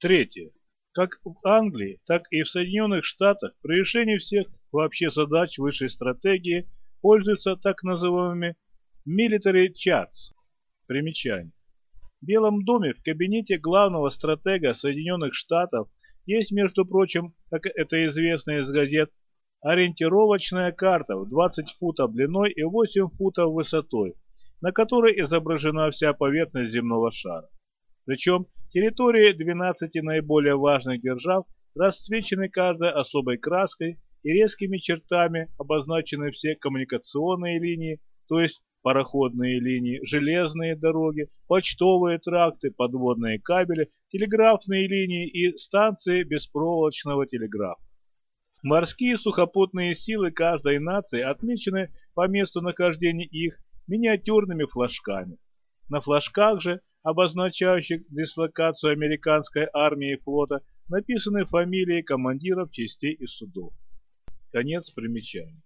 Третье. Как в Англии, так и в Соединенных Штатах при решении всех вообще задач высшей стратегии пользуются так называемыми military charts. Примечание. В Белом доме в кабинете главного стратега Соединенных Штатов есть, между прочим, как это известно из газет, ориентировочная карта в 20 футов длиной и 8 футов высотой, на которой изображена вся поверхность земного шара. Причем территории 12 наиболее важных держав расцвечены каждой особой краской и резкими чертами обозначены все коммуникационные линии, то есть пароходные линии, железные дороги, почтовые тракты, подводные кабели, телеграфные линии и станции беспроволочного телеграфа. Морские сухопутные силы каждой нации отмечены по месту нахождения их миниатюрными флажками. На флажках же, обозначающих дислокацию американской армии и флота, написаны фамилии командиров частей и судов. Конец примечания.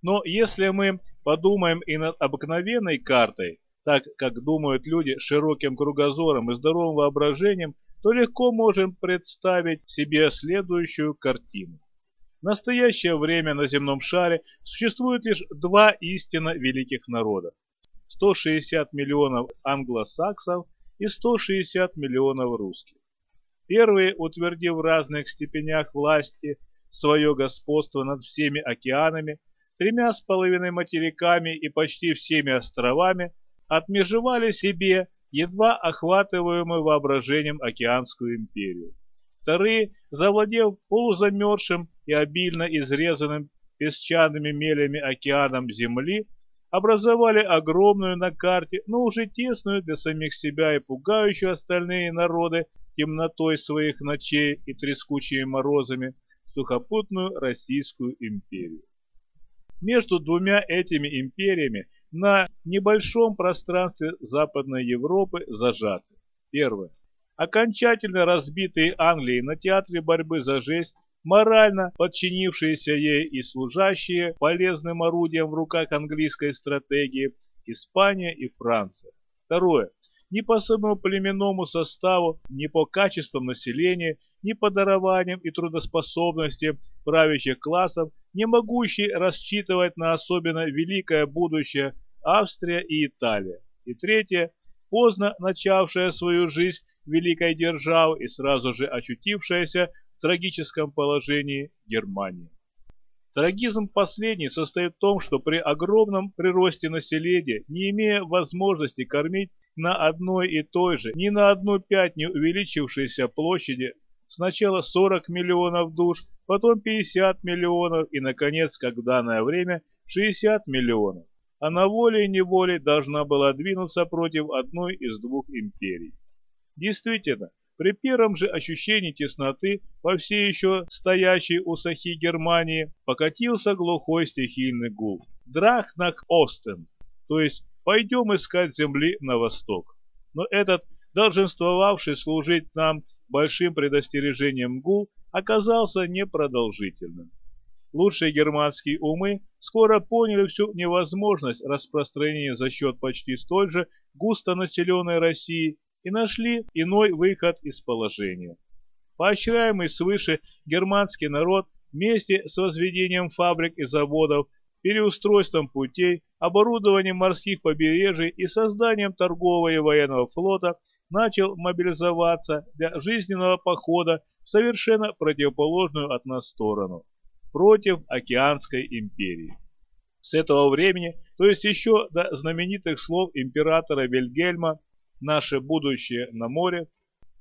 Но если мы подумаем и над обыкновенной картой, так как думают люди широким кругозором и здоровым воображением, то легко можем представить себе следующую картину. В настоящее время на земном шаре существует лишь два истинно великих народа. 160 миллионов англосаксов и 160 миллионов русских. Первые, утвердив в разных степенях власти свое господство над всеми океанами, тремя с половиной материками и почти всеми островами, отмежевали себе едва охватываемую воображением океанскую империю. Вторые, завладев полузамерзшим и обильно изрезанным песчаными мелями океаном Земли, образовали огромную на карте, но уже тесную для самих себя и пугающую остальные народы темнотой своих ночей и трескучими морозами, сухопутную Российскую империю. Между двумя этими империями на небольшом пространстве Западной Европы зажаты. Первое окончательно разбитые Англией на театре борьбы за жизнь, морально подчинившиеся ей и служащие полезным орудием в руках английской стратегии, Испания и Франция. Второе. Ни по своему племенному составу, ни по качествам населения, ни по дарованиям и трудоспособности правящих классов, не могущие рассчитывать на особенно великое будущее Австрия и Италия. И третье. Поздно начавшая свою жизнь великой державы и сразу же очутившаяся трагическом положении Германия. Трагизм последний состоит в том, что при огромном приросте населения, не имея возможности кормить на одной и той же, ни на одну пять не увеличившейся площади, сначала 40 миллионов душ, потом 50 миллионов и, наконец, как в данное время, 60 миллионов, она волей-неволей должна была двинуться против одной из двух империй. Действительно, при первом же ощущении тесноты по всей еще стоящей у сахи Германии покатился глухой стихийный гул. Драх нах Остен, то есть пойдем искать земли на восток. Но этот, долженствовавший служить нам большим предостережением гул, оказался непродолжительным. Лучшие германские умы скоро поняли всю невозможность распространения за счет почти столь же густонаселенной России и нашли иной выход из положения. Поощряемый свыше германский народ вместе с возведением фабрик и заводов, переустройством путей, оборудованием морских побережий и созданием торгового и военного флота начал мобилизоваться для жизненного похода в совершенно противоположную от нас сторону, против Океанской империи. С этого времени, то есть еще до знаменитых слов императора Вильгельма наше будущее на море,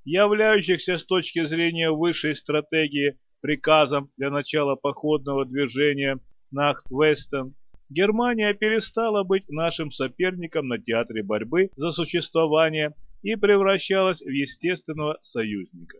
являющихся с точки зрения высшей стратегии приказом для начала походного движения Нахт-Вестен, Германия перестала быть нашим соперником на театре борьбы за существование и превращалась в естественного союзника.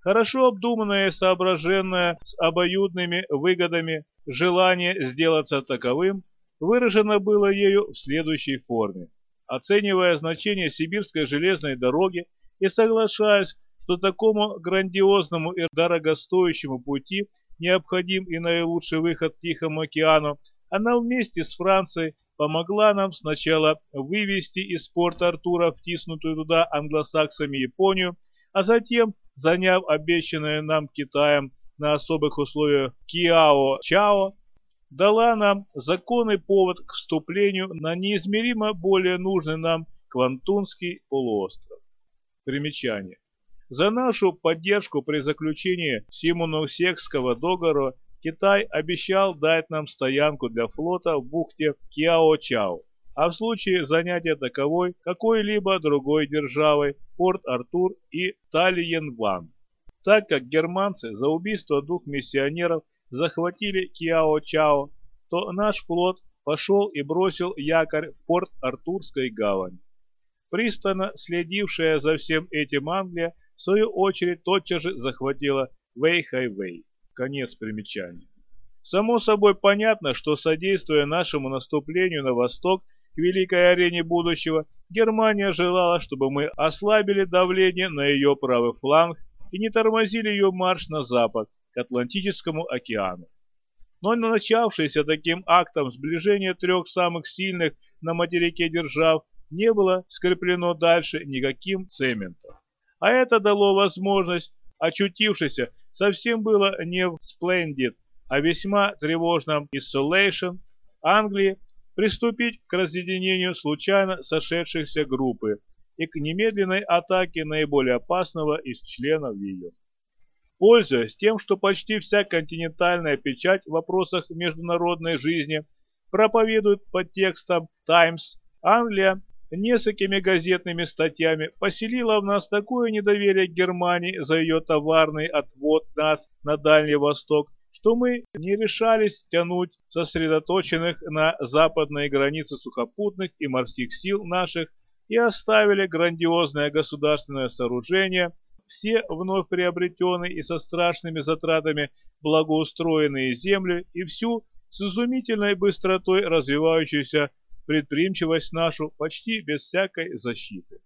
Хорошо обдуманное и соображенное с обоюдными выгодами желание сделаться таковым выражено было ею в следующей форме оценивая значение сибирской железной дороги и соглашаясь, что такому грандиозному и дорогостоящему пути необходим и наилучший выход к Тихому океану, она вместе с Францией помогла нам сначала вывести из порта Артура втиснутую туда англосаксами Японию, а затем заняв обещанное нам Китаем на особых условиях Киао-Чао, дала нам законный повод к вступлению на неизмеримо более нужный нам Квантунский полуостров. Примечание. За нашу поддержку при заключении Симоносекского договора Китай обещал дать нам стоянку для флота в бухте Киао-Чао, а в случае занятия таковой какой-либо другой державой Порт-Артур и Талиенван, так как германцы за убийство двух миссионеров захватили Киао-Чао, то наш флот пошел и бросил якорь в порт Артурской гавани. Пристально следившая за всем этим Англия, в свою очередь, тотчас же захватила Вэй-Хайвей. Конец примечания. Само собой понятно, что содействуя нашему наступлению на восток к великой арене будущего, Германия желала, чтобы мы ослабили давление на ее правый фланг и не тормозили ее марш на запад, к Атлантическому океану. Но начавшееся таким актом сближение трех самых сильных на материке держав не было скреплено дальше никаким цементом. А это дало возможность, очутившейся совсем было не в Splendid, а весьма тревожном Isolation Англии, приступить к разъединению случайно сошедшихся группы и к немедленной атаке наиболее опасного из членов ее. Пользуясь тем, что почти вся континентальная печать в вопросах международной жизни проповедует под текстом «Times», Англия несколькими газетными статьями поселила в нас такое недоверие к Германии за ее товарный отвод нас на Дальний Восток, что мы не решались тянуть сосредоточенных на западной границе сухопутных и морских сил наших и оставили грандиозное государственное сооружение все вновь приобретенные и со страшными затратами благоустроенные земли и всю с изумительной быстротой развивающуюся предприимчивость нашу почти без всякой защиты.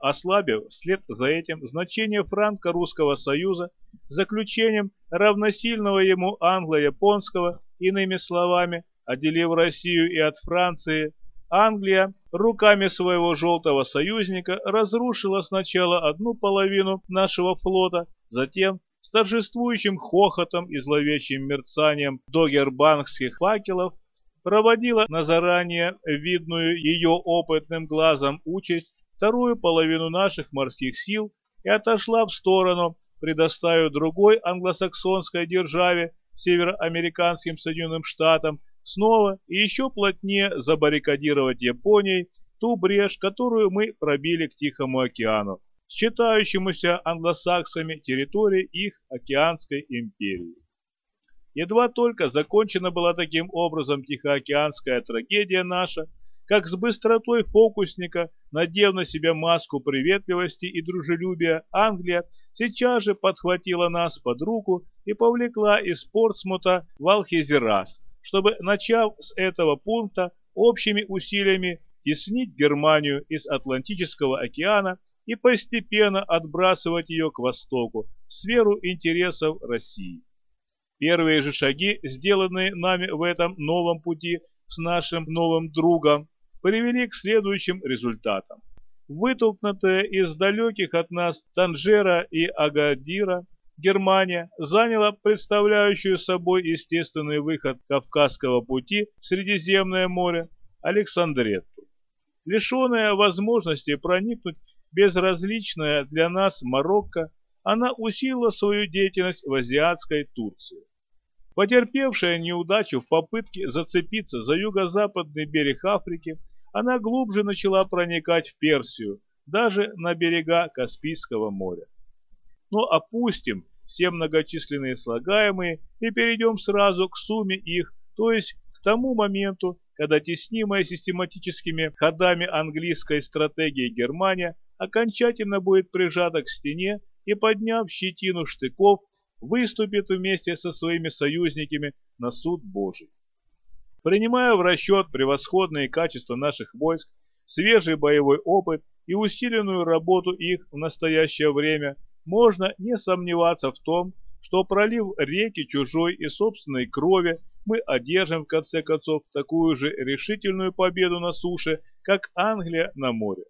Ослабив вслед за этим значение франко-русского союза заключением равносильного ему англо-японского, иными словами, отделив Россию и от Франции, Англия руками своего желтого союзника разрушила сначала одну половину нашего флота, затем с торжествующим хохотом и зловещим мерцанием догербангских факелов проводила на заранее видную ее опытным глазом участь вторую половину наших морских сил и отошла в сторону, предоставив другой англосаксонской державе, североамериканским Соединенным Штатам, снова и еще плотнее забаррикадировать Японией ту брешь, которую мы пробили к Тихому океану, считающемуся англосаксами территорией их океанской империи. Едва только закончена была таким образом Тихоокеанская трагедия наша, как с быстротой фокусника, надев на себя маску приветливости и дружелюбия, Англия сейчас же подхватила нас под руку и повлекла из Портсмута в Алхезерас, чтобы, начав с этого пункта, общими усилиями теснить Германию из Атлантического океана и постепенно отбрасывать ее к востоку, в сферу интересов России. Первые же шаги, сделанные нами в этом новом пути с нашим новым другом, привели к следующим результатам. Вытолкнутая из далеких от нас Танжера и Агадира, Германия заняла представляющую собой естественный выход Кавказского пути в Средиземное море Александретту. Лишенная возможности проникнуть безразличная для нас Марокко, она усилила свою деятельность в азиатской Турции. Потерпевшая неудачу в попытке зацепиться за юго-западный берег Африки, она глубже начала проникать в Персию, даже на берега Каспийского моря. Но опустим все многочисленные слагаемые и перейдем сразу к сумме их, то есть к тому моменту, когда теснимая систематическими ходами английской стратегии Германия окончательно будет прижата к стене и, подняв щетину штыков, выступит вместе со своими союзниками на суд Божий. Принимая в расчет превосходные качества наших войск, свежий боевой опыт и усиленную работу их в настоящее время, можно не сомневаться в том, что пролив реки чужой и собственной крови, мы одержим в конце концов такую же решительную победу на суше, как Англия на море.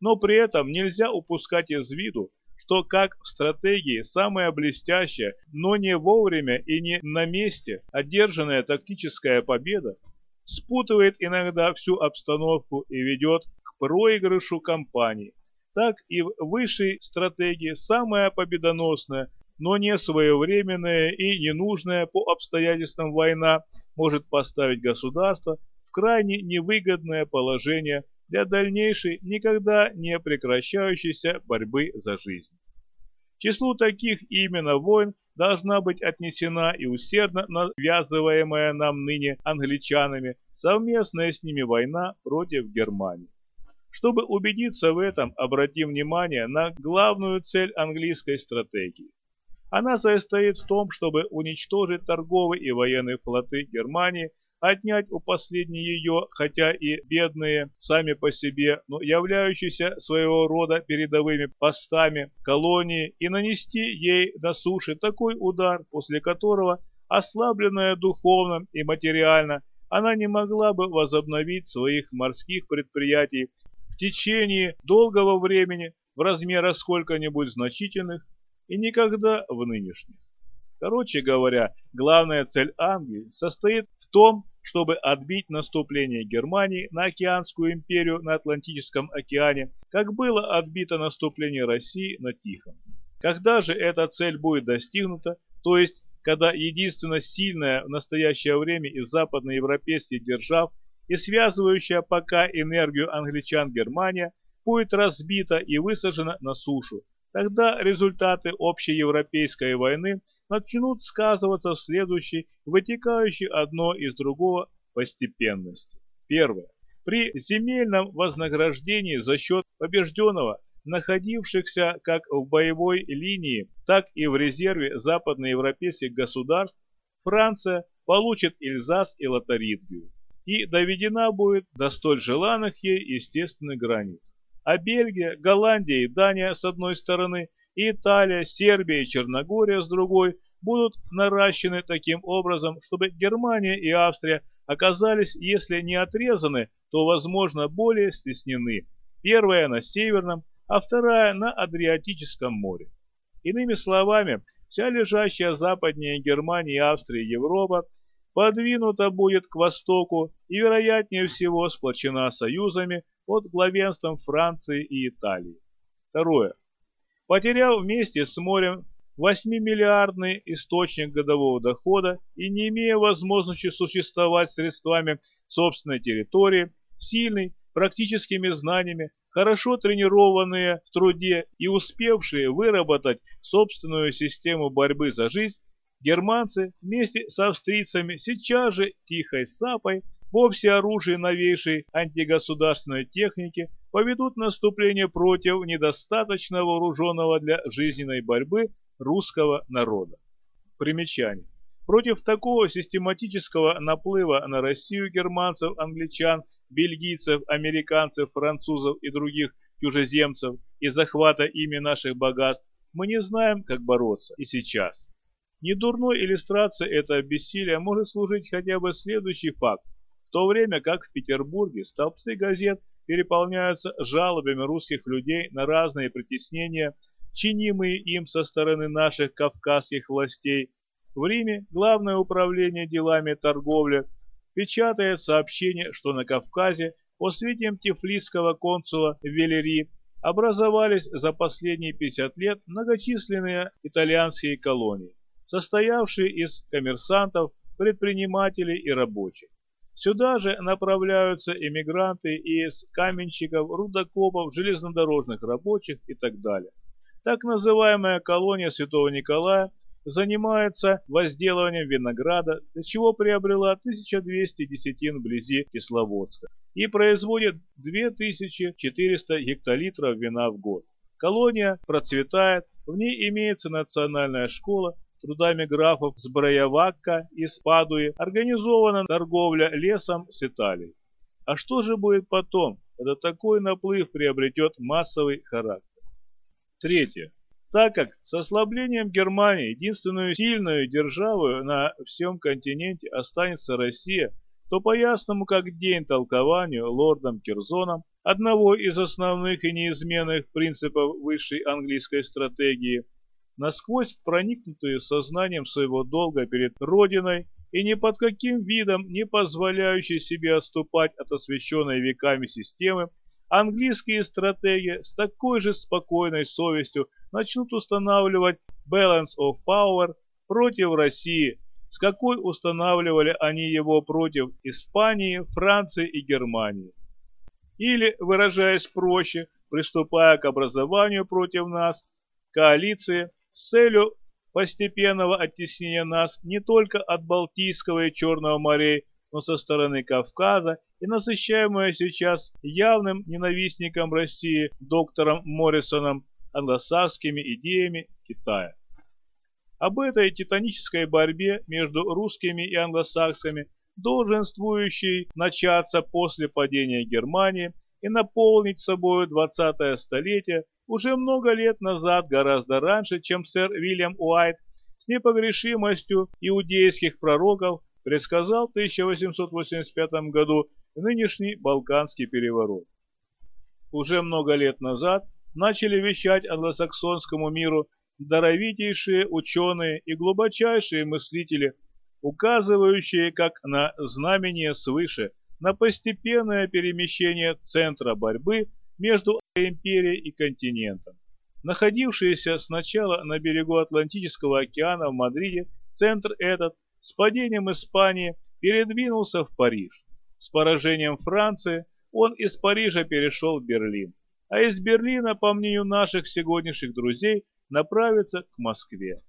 Но при этом нельзя упускать из виду, что как в стратегии самая блестящая, но не вовремя и не на месте одержанная тактическая победа спутывает иногда всю обстановку и ведет к проигрышу кампании, так и в высшей стратегии самая победоносная, но не своевременная и ненужная по обстоятельствам война может поставить государство в крайне невыгодное положение для дальнейшей, никогда не прекращающейся борьбы за жизнь. Числу таких именно войн должна быть отнесена и усердно навязываемая нам ныне англичанами совместная с ними война против Германии. Чтобы убедиться в этом, обратим внимание на главную цель английской стратегии. Она состоит в том, чтобы уничтожить торговые и военные флоты Германии отнять у последней ее, хотя и бедные сами по себе, но являющиеся своего рода передовыми постами колонии и нанести ей на суше такой удар, после которого, ослабленная духовно и материально, она не могла бы возобновить своих морских предприятий течение долгого времени в размерах сколько-нибудь значительных и никогда в нынешних. Короче говоря, главная цель Англии состоит в том, чтобы отбить наступление Германии на Океанскую империю на Атлантическом океане, как было отбито наступление России на Тихом. Когда же эта цель будет достигнута, то есть когда единственно сильная в настоящее время из западноевропейских держав и связывающая пока энергию англичан Германия будет разбита и высажена на сушу, тогда результаты общеевропейской войны начнут сказываться в следующей, вытекающей одно из другого постепенности. Первое. При земельном вознаграждении за счет побежденного, находившихся как в боевой линии, так и в резерве западноевропейских государств, Франция получит Эльзас и Лотарингию и доведена будет до столь желанных ей естественных границ. А Бельгия, Голландия и Дания с одной стороны – Италия, Сербия и Черногория с другой будут наращены таким образом, чтобы Германия и Австрия оказались, если не отрезаны, то, возможно, более стеснены. Первая на Северном, а вторая на Адриатическом море. Иными словами, вся лежащая западнее Германии, Австрии Европа подвинута будет к востоку и, вероятнее всего, сплочена союзами под главенством Франции и Италии. Второе. Потеряв вместе с морем 8-миллиардный источник годового дохода и не имея возможности существовать средствами собственной территории, сильный, практическими знаниями, хорошо тренированные в труде и успевшие выработать собственную систему борьбы за жизнь, германцы вместе с австрийцами сейчас же тихой сапой во всеоружии новейшей антигосударственной техники поведут наступление против недостаточно вооруженного для жизненной борьбы русского народа. Примечание. Против такого систематического наплыва на Россию германцев, англичан, бельгийцев, американцев, французов и других чужеземцев и захвата ими наших богатств мы не знаем, как бороться и сейчас. Недурной иллюстрацией этого бессилия может служить хотя бы следующий факт. В то время как в Петербурге столбцы газет переполняются жалобами русских людей на разные притеснения, чинимые им со стороны наших кавказских властей, в Риме Главное управление делами торговли печатает сообщение, что на Кавказе по сведениям тифлисского консула Велери образовались за последние 50 лет многочисленные итальянские колонии, состоявшие из коммерсантов, предпринимателей и рабочих. Сюда же направляются эмигранты из каменщиков, рудокопов, железнодорожных рабочих и так далее. Так называемая колония Святого Николая занимается возделыванием винограда, для чего приобрела 1200 десятин вблизи Кисловодска и производит 2400 гектолитров вина в год. Колония процветает, в ней имеется национальная школа, трудами графов с Браявакка из Падуи организована торговля лесом с Италией. А что же будет потом, когда такой наплыв приобретет массовый характер? Третье. Так как с ослаблением Германии единственную сильную державу на всем континенте останется Россия, то по ясному как день толкованию лордом Кирзоном одного из основных и неизменных принципов высшей английской стратегии, насквозь проникнутые сознанием своего долга перед Родиной и ни под каким видом не позволяющие себе отступать от освященной веками системы, английские стратеги с такой же спокойной совестью начнут устанавливать balance of power против России, с какой устанавливали они его против Испании, Франции и Германии. Или, выражаясь проще, приступая к образованию против нас, коалиции с целью постепенного оттеснения нас не только от Балтийского и Черного морей, но со стороны Кавказа и насыщаемая сейчас явным ненавистником России доктором Моррисоном англосакскими идеями Китая. Об этой титанической борьбе между русскими и англосаксами, долженствующей начаться после падения Германии и наполнить собой 20-е столетие, уже много лет назад, гораздо раньше, чем сэр Вильям Уайт, с непогрешимостью иудейских пророков предсказал в 1885 году нынешний Балканский переворот. Уже много лет назад начали вещать англосаксонскому миру даровитейшие ученые и глубочайшие мыслители, указывающие как на знамение свыше на постепенное перемещение центра борьбы между империей и континентом. Находившийся сначала на берегу Атлантического океана в Мадриде, центр этот с падением Испании передвинулся в Париж. С поражением Франции он из Парижа перешел в Берлин, а из Берлина, по мнению наших сегодняшних друзей, направится к Москве.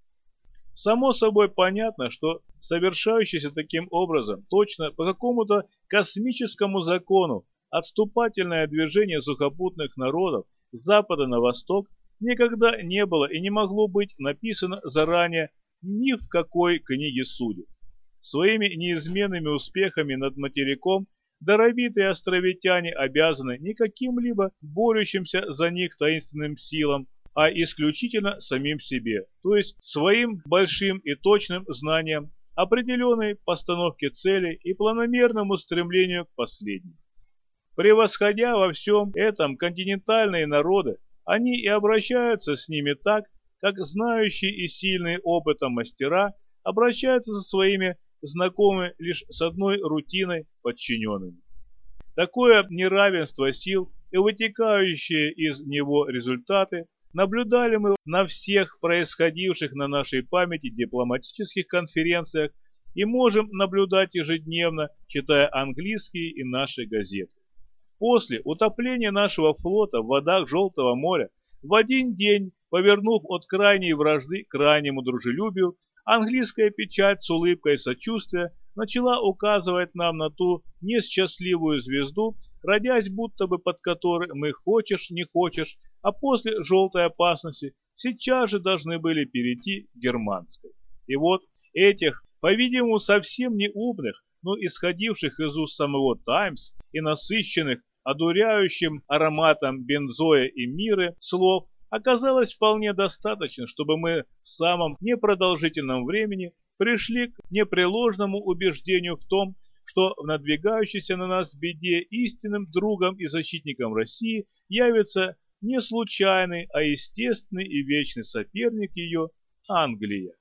Само собой понятно, что совершающийся таким образом, точно по какому-то космическому закону, отступательное движение сухопутных народов с запада на восток никогда не было и не могло быть написано заранее ни в какой книге судеб. Своими неизменными успехами над материком даровитые островитяне обязаны не каким-либо борющимся за них таинственным силам, а исключительно самим себе, то есть своим большим и точным знанием, определенной постановке цели и планомерному стремлению к последней. Превосходя во всем этом континентальные народы, они и обращаются с ними так, как знающие и сильные опытом мастера обращаются со своими знакомыми лишь с одной рутиной подчиненными. Такое неравенство сил и вытекающие из него результаты наблюдали мы на всех происходивших на нашей памяти дипломатических конференциях и можем наблюдать ежедневно, читая английские и наши газеты. После утопления нашего флота в водах Желтого моря в один день, повернув от крайней вражды к крайнему дружелюбию, английская печать с улыбкой сочувствия начала указывать нам на ту несчастливую звезду, родясь будто бы под которой мы хочешь не хочешь, а после желтой опасности сейчас же должны были перейти к германской. И вот этих, по-видимому, совсем не умных, но исходивших из уст самого «Таймс» и насыщенных одуряющим ароматом бензоя и миры слов оказалось вполне достаточно, чтобы мы в самом непродолжительном времени пришли к непреложному убеждению в том, что в надвигающейся на нас беде истинным другом и защитником России явится не случайный, а естественный и вечный соперник ее – Англия.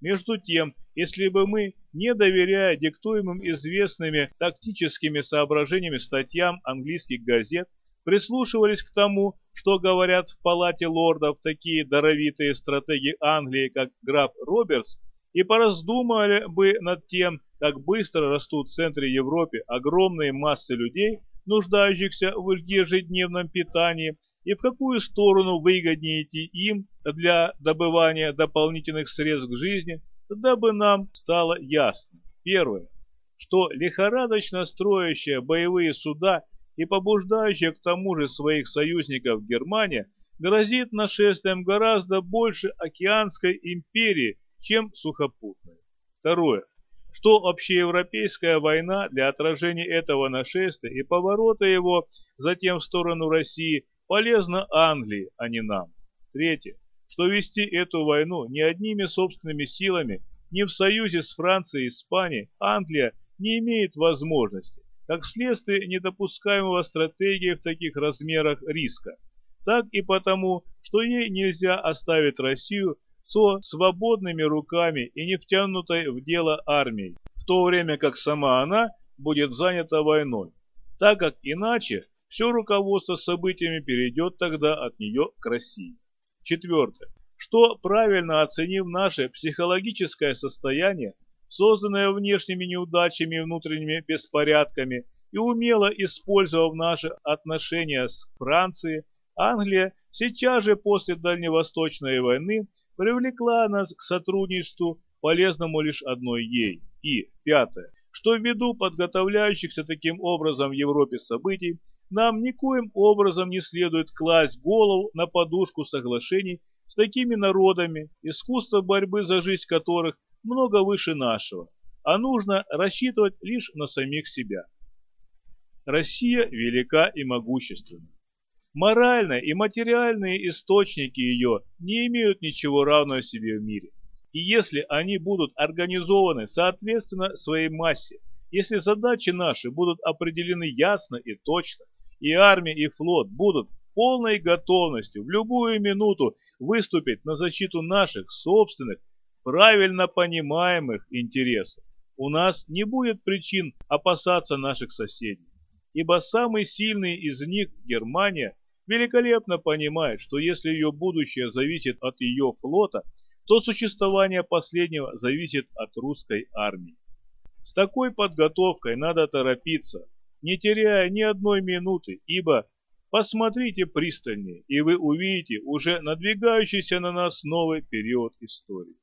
Между тем, если бы мы, не доверяя диктуемым известными тактическими соображениями статьям английских газет, прислушивались к тому, что говорят в палате лордов такие даровитые стратеги Англии, как граф Робертс, и пораздумывали бы над тем, как быстро растут в центре Европы огромные массы людей, нуждающихся в ежедневном питании, и в какую сторону выгоднее идти им для добывания дополнительных средств к жизни, дабы нам стало ясно. Первое, что лихорадочно строящая боевые суда и побуждающая к тому же своих союзников Германия грозит нашествием гораздо больше океанской империи, чем сухопутной. Второе, что общеевропейская война для отражения этого нашествия и поворота его затем в сторону России полезна Англии, а не нам. Третье, что вести эту войну не одними собственными силами, не в союзе с Францией и Испанией Англия не имеет возможности, как вследствие недопускаемого стратегии в таких размерах риска, так и потому, что ей нельзя оставить Россию со свободными руками и не втянутой в дело армией, в то время как сама она будет занята войной, так как иначе все руководство событиями перейдет тогда от нее к России. Четвертое. Что, правильно оценив наше психологическое состояние, созданное внешними неудачами и внутренними беспорядками, и умело использовав наши отношения с Францией, Англия сейчас же после Дальневосточной войны привлекла нас к сотрудничеству, полезному лишь одной ей. И, пятое, что ввиду подготовляющихся таким образом в Европе событий, нам никоим образом не следует класть голову на подушку соглашений с такими народами, искусство борьбы за жизнь которых много выше нашего, а нужно рассчитывать лишь на самих себя. Россия велика и могущественна. Моральные и материальные источники ее не имеют ничего равного себе в мире. И если они будут организованы соответственно своей массе, если задачи наши будут определены ясно и точно, и армия, и флот будут полной готовностью в любую минуту выступить на защиту наших собственных, правильно понимаемых интересов, у нас не будет причин опасаться наших соседей, ибо самый сильный из них, Германия, великолепно понимает, что если ее будущее зависит от ее флота, то существование последнего зависит от русской армии. С такой подготовкой надо торопиться, не теряя ни одной минуты, ибо посмотрите пристальнее, и вы увидите уже надвигающийся на нас новый период истории.